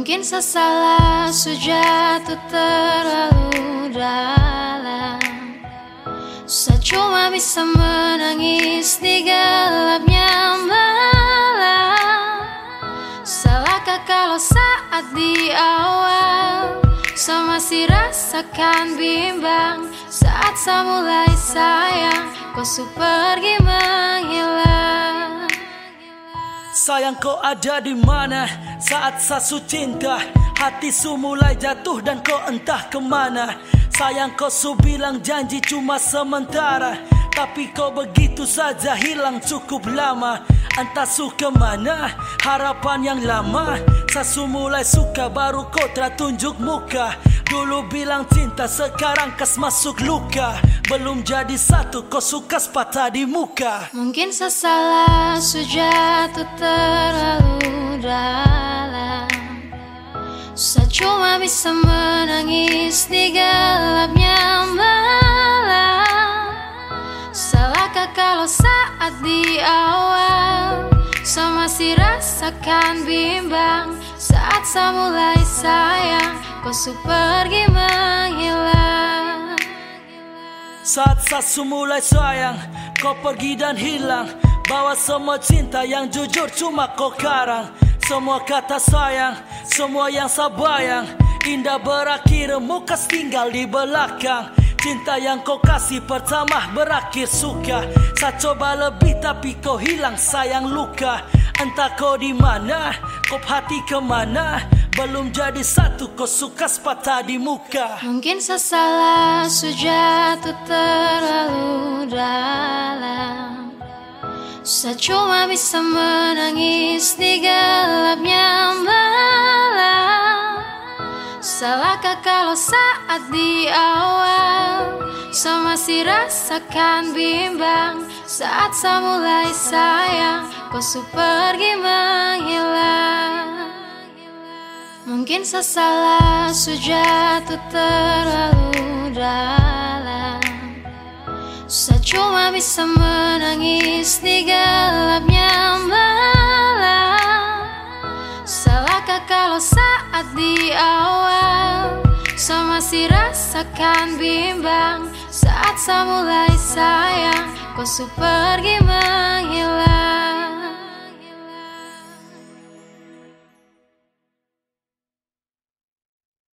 Mungkin sesalah sejatuh terlalu dalam. Saya cuma bisa menangis di gelapnya malam. Salahkah kalau saat di awal Saya masih rasakan bimbang? Saat saya mulai sayang Kau su pergi menghilang Sayang kau ada di mana? Saat sasu cinta Hati su mulai jatuh dan kau entah kemana. Sayang kau su bilang janji cuma sementara Tapi kau begitu saja hilang cukup lama. Entah su ke mana harapan yang lama. Sasu mulai suka baru kau tunjuk muka. Dulu bilang cinta sekarang kas masuk luka. Belum jadi satu kau suka sepatah di muka. Mungkin sesalah sejatuh terlalu dalam. Saya cuma bisa menangis di gelapnya malam di awal. Saya masih rasakan bimbang. Saat saya mulai sayang Kau su pergi menghilang. Saat sasu mulai sayang Kau pergi dan hilang. Bawa semua cinta yang jujur cuma kau karang. Semua kata sayang Semua yang sabayang. Indah berakhir mukas tinggal di belakang Cinta yang kau kasih pertama berakhir suka. Saya coba lebih tapi kau hilang sayang luka. Entah kau di mana, kau hati ke mana Belum jadi satu kau suka sepatah di muka. Mungkin sesalah sejatuh terlalu dalam. Saya cuma bisa menangis di Salahkah kalau saat di awal Saya masih rasakan bimbang? Saat saya mulai sayang Kau su pergi menghilang. Mungkin sesalah sejatuh terlalu dalam. Saya cuma bisa menangis di gelapnya malam. Salahkah kalau saat di awal masih rasakan bimbang Saat saya mulai sayang. Kau su pergi menghilang